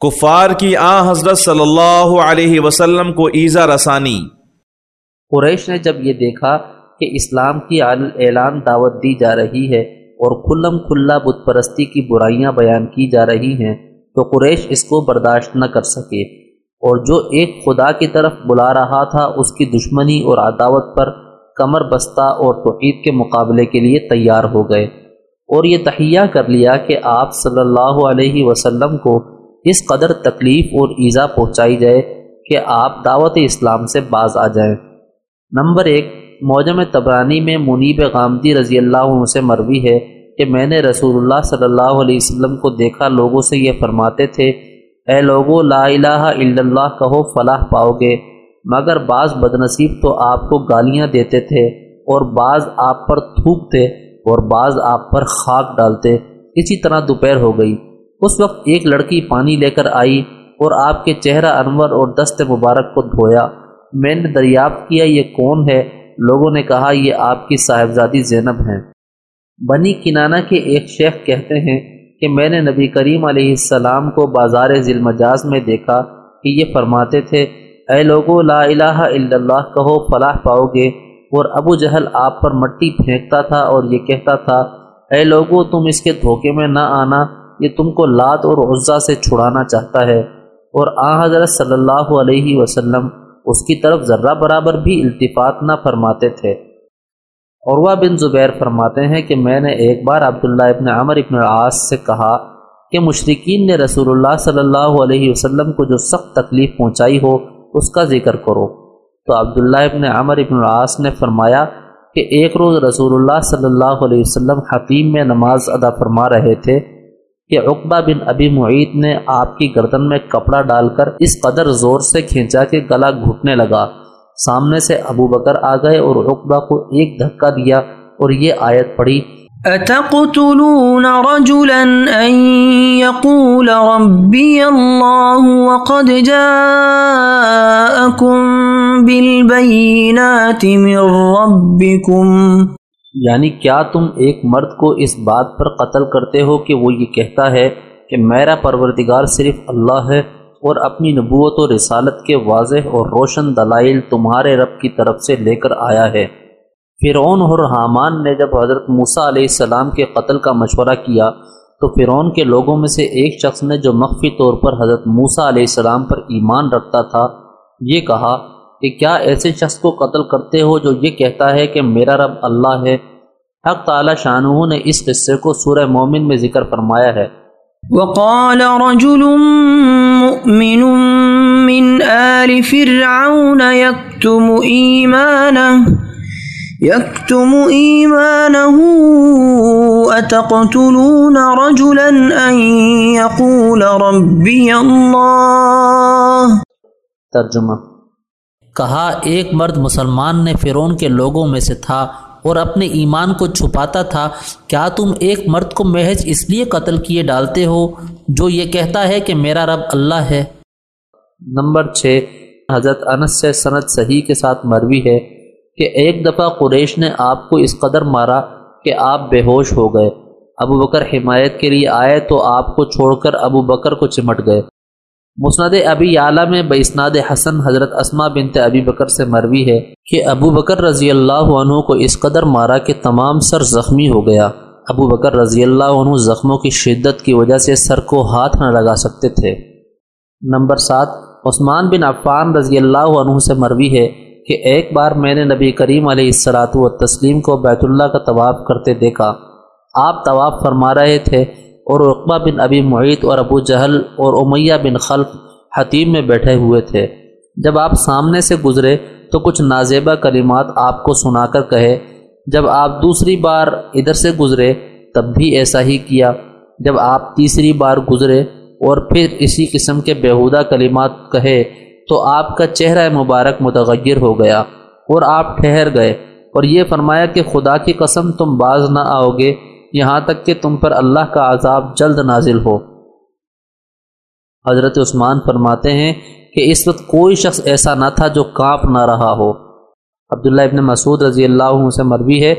کفار کی آ حضرت صلی اللہ علیہ وسلم کو ایزا رسانی۔ قریش نے جب یہ دیکھا کہ اسلام کی اعلان دعوت دی جا رہی ہے اور کھلم کھلا بت پرستی کی برائیاں بیان کی جا رہی ہیں، تو قریش اس کو برداشت نہ کر سکے۔ اور جو ایک خدا کی طرف بلا رہا تھا، اس کی دشمنی اور عداوت پر کمر بستہ اور توحید کے مقابلے کے لیے تیار ہو گئے۔ اور یہ تہیہ کر لیا کہ آپ صلی اللہ علیہ وسلم کو اس قدر تکلیف اور ایزا پہنچائی جائے کہ آپ دعوت اسلام سے باز آ جائیں۔ نمبر ایک، موجم تبرانی میں منیب غامدی رضی اللہ عنہ سے مروی ہے کہ میں نے رسول اللہ صلی اللہ علیہ وسلم کو دیکھا، لوگوں سے یہ فرماتے تھے، اے لوگو، لا الہ الا اللہ کہو، فلاح پاؤ گے۔ مگر بعض بدنصیب تو آپ کو گالیاں دیتے تھے اور بعض آپ پر تھوکتے اور بعض آپ پر خاک ڈالتے۔ اسی طرح دوپہر ہو گئی۔ اس وقت ایک لڑکی پانی لے کر آئی اور آپ کے چہرہ انور اور دست مبارک کو دھویا۔ میں نے دریافت کیا، یہ کون ہے؟ لوگوں نے کہا، یہ آپ کی صاحبزادی زینب ہیں۔ بنی کنانہ کے ایک شیخ کہتے ہیں کہ میں نے نبی کریم علیہ السلام کو بازار ذیل مجاز میں دیکھا کہ یہ فرماتے تھے، اے لوگو، لا الہ الا اللہ کہو، فلاح پاؤ گے۔ اور ابو جہل آپ پر مٹی پھینکتا تھا اور یہ کہتا تھا، اے لوگو، تم اس کے دھوکے میں نہ آنا۔ یہ تم کو لات اور عزا سے چھڑانا چاہتا ہے۔ اور آ حضرت صلی اللہ علیہ وسلم اس کی طرف ذرہ برابر بھی التفات نہ فرماتے تھے۔ عروہ بن زبیر فرماتے ہیں کہ میں نے ایک بار عبداللہ ابن عمر ابن العاص سے کہا کہ مشرقین نے رسول اللہ صلی اللہ علیہ وسلم کو جو سخت تکلیف پہنچائی ہو اس کا ذکر کرو۔ تو عبداللہ ابن عمر ابن العاص نے فرمایا کہ ایک روز رسول اللہ صلی اللہ علیہ وسلم حتیم میں نماز ادا فرما رہے تھے۔ کہ عقبہ بن ابی معید نے آپ کی گردن میں کپڑا ڈال کر اس قدر زور سے کھینچا کہ گلا گھٹنے لگا۔ سامنے سے ابو بکر آ گئے اور عقبہ کو ایک دھکا دیا اور یہ آیت پڑھی۔ اتقتلون رجلا ان يقول ربي الله وقد جاءكم بالبينات من ربكم یعنی کیا تم ایک مرد کو اس بات پر قتل کرتے ہو کہ وہ یہ کہتا ہے کہ میرا پروردگار صرف اللہ ہے اور اپنی نبوت و رسالت کے واضح اور روشن دلائل تمہارے رب کی طرف سے لے کر آیا ہے؟ فرعون اور حامان نے جب حضرت موسیٰ علیہ السلام کے قتل کا مشورہ کیا تو فرعون کے لوگوں میں سے ایک شخص نے جو مخفی طور پر حضرت موسیٰ علیہ السلام پر ایمان رکھتا تھا، یہ کہا کہ کیا ایسے شخص کو قتل کرتے ہو جو یہ کہتا ہے کہ میرا رب اللہ ہے؟ حق تعالی شاہ نے اس قصے کو سورہ مومن میں ذکر فرمایا ہے۔ وقال رجل مؤمن من آل فرعون يكتم إيمانه يكتم إيمانه أتقتلون رجلا أن يقول ربي الله؟ ترجمہ۔ کہا ایک مرد مسلمان نے فرعون کے لوگوں میں سے تھا اور اپنے ایمان کو چھپاتا تھا، کیا تم ایک مرد کو محض اس لیے قتل کیے ڈالتے ہو جو یہ کہتا ہے کہ میرا رب اللہ ہے؟ نمبر چھ، حضرت انس سے صنعت صحیح کے ساتھ مروی ہے کہ ایک دفعہ قریش نے آپ کو اس قدر مارا کہ آپ بے ہوش ہو گئے۔ ابو بکر حمایت کے لیے آئے تو آپ کو چھوڑ کر ابو بکر کو چمٹ گئے۔ مسند ابی اعلیٰ میں بسناد حسن حضرت اسما بنت ابی بکر سے مروی ہے کہ ابو بکر رضی اللہ عنہ کو اس قدر مارا کہ تمام سر زخمی ہو گیا۔ ابو بکر رضی اللہ عنہ زخموں کی شدت کی وجہ سے سر کو ہاتھ نہ لگا سکتے تھے۔ نمبر سات، عثمان بن عفان رضی اللہ عنہ سے مروی ہے کہ ایک بار میں نے نبی کریم علیہ السلاۃ و تسلیم کو بیت اللہ کا طواف کرتے دیکھا۔ آپ طواف فرما رہے تھے اور رقبہ بن ابی معیت اور ابو جہل اور امیہ بن خلف حتیم میں بیٹھے ہوئے تھے۔ جب آپ سامنے سے گزرے تو کچھ نازیبہ کلمات آپ کو سنا کر کہے۔ جب آپ دوسری بار ادھر سے گزرے تب بھی ایسا ہی کیا۔ جب آپ تیسری بار گزرے اور پھر اسی قسم کے بیہودہ کلمات کہے تو آپ کا چہرہ مبارک متغیر ہو گیا اور آپ ٹھہر گئے اور یہ فرمایا کہ خدا کی قسم تم باز نہ آؤ گے یہاں تک کہ تم پر اللہ کا عذاب جلد نازل ہو۔ حضرت عثمان فرماتے ہیں کہ اس وقت کوئی شخص ایسا نہ تھا جو کانپ نہ رہا ہو۔ عبداللہ ابن مسعود رضی اللہ عنہ سے مروی ہے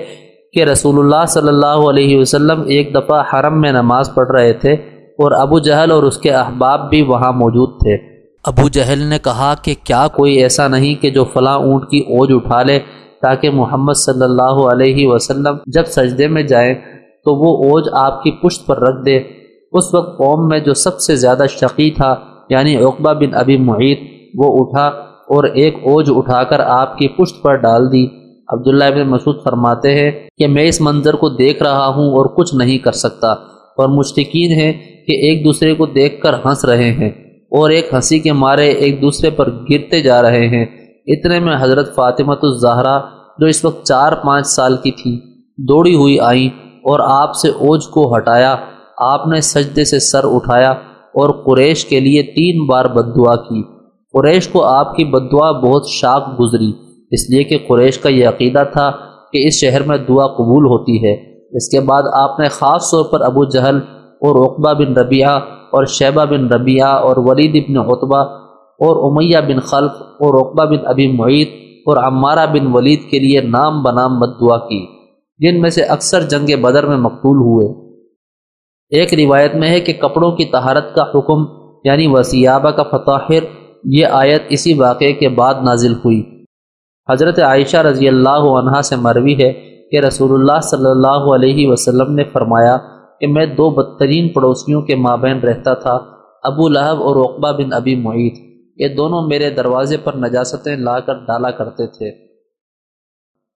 کہ رسول اللہ صلی اللہ علیہ وسلم ایک دفعہ حرم میں نماز پڑھ رہے تھے اور ابو جہل اور اس کے احباب بھی وہاں موجود تھے۔ ابو جہل نے کہا کہ کیا کوئی ایسا نہیں کہ جو فلاں اونٹ کی اوج اٹھا لے تاکہ محمد صلی اللہ علیہ وسلم جب سجدے میں جائیں تو وہ اوج آپ کی پشت پر رکھ دے۔ اس وقت قوم میں جو سب سے زیادہ شقی تھا یعنی عقبہ بن ابی معیط وہ اٹھا اور ایک اوج اٹھا کر آپ کی پشت پر ڈال دی۔ عبداللہ بن مسعود فرماتے ہیں کہ میں اس منظر کو دیکھ رہا ہوں اور کچھ نہیں کر سکتا اور مشتقین ہیں کہ ایک دوسرے کو دیکھ کر ہنس رہے ہیں اور ایک ہنسی کے مارے ایک دوسرے پر گرتے جا رہے ہیں۔ اتنے میں حضرت فاطمۃ الزہرا، جو اس وقت چار پانچ سال کی تھی، دوڑی ہوئی آئیں۔ اور آپ سے اوج کو ہٹایا، آپ نے سجدے سے سر اٹھایا اور قریش کے لیے تین بار بد دعا کی۔ قریش کو آپ کی بد دعا بہت شاک گزری، اس لیے کہ قریش کا یہ عقیدہ تھا کہ اس شہر میں دعا قبول ہوتی ہے۔ اس کے بعد آپ نے خاص طور پر ابو جہل اور عقبہ بن ربیعہ اور شیبہ بن ربیعہ اور ولید بن عطبہ اور امیہ بن خلف اور عقبہ بن ابی معیط اور عمارہ بن ولید کے لیے نام بنام بد دعا کی۔ جن میں سے اکثر جنگ بدر میں مقتول ہوئے۔ ایک روایت میں ہے کہ کپڑوں کی طہارت کا حکم یعنی وسیابہ کا فتاحر یہ آیت اسی واقعے کے بعد نازل ہوئی۔ حضرت عائشہ رضی اللہ عنہ سے مروی ہے کہ رسول اللہ صلی اللہ علیہ وسلم نے فرمایا کہ میں دو بدترین پڑوسیوں کے مابین رہتا تھا، ابو لہب اور عقبہ بن ابی معیت۔ یہ دونوں میرے دروازے پر نجاستیں لا کر ڈالا کرتے تھے۔